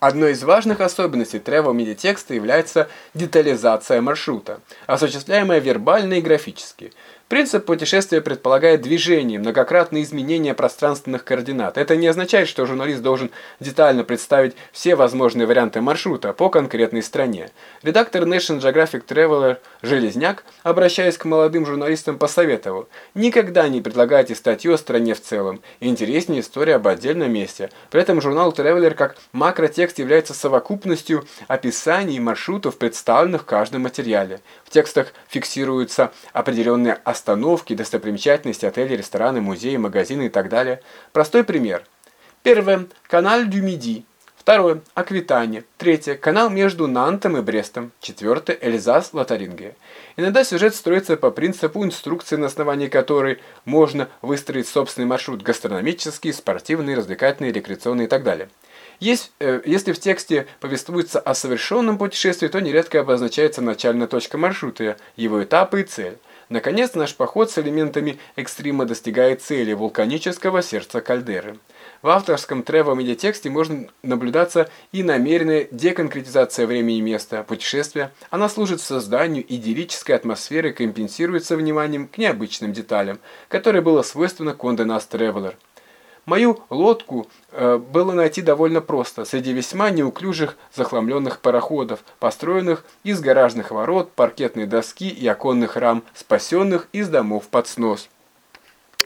Одной из важных особенностей travel медиатекста является детализация маршрута, осуществляемая вербально и графически. Принцип путешествия предполагает движение, многократные изменения пространственных координат. Это не означает, что журналист должен детально представить все возможные варианты маршрута по конкретной стране. Редактор National Geographic Traveler Железняк, обращаясь к молодым журналистам, посоветовал «Никогда не предлагайте статью о стране в целом. Интереснее история об отдельном месте». При этом журнал Traveler как макротекст является совокупностью описаний маршрутов, представленных в каждом материале. В текстах фиксируются определенные остановки, достопримечательности, отели, рестораны, музеи, магазины и так далее. Простой пример. Первое. Канал Дю Миди. Второе. Аквитания. Третье. Канал между Нантом и Брестом. Четвертое. Эльзас, Лотарингия. Иногда сюжет строится по принципу инструкции, на основании которой можно выстроить собственный маршрут гастрономический, спортивный, развлекательный, рекреационный и так далее. Есть, э, если в тексте повествуется о совершенном путешествии, то нередко обозначается начальная точка маршрута, его этапы и цель. Наконец, наш поход с элементами экстрима достигает цели вулканического сердца кальдеры. В авторском тревел-медиатексте можно наблюдаться и намеренная деконкретизация времени и места путешествия. Она служит созданию идиллической атмосферы компенсируется вниманием к необычным деталям, которые было свойственно Condé Nast. Мою лодку э, было найти довольно просто, среди весьма неуклюжих захламленных пароходов, построенных из гаражных ворот, паркетной доски и оконных рам, спасенных из домов под снос.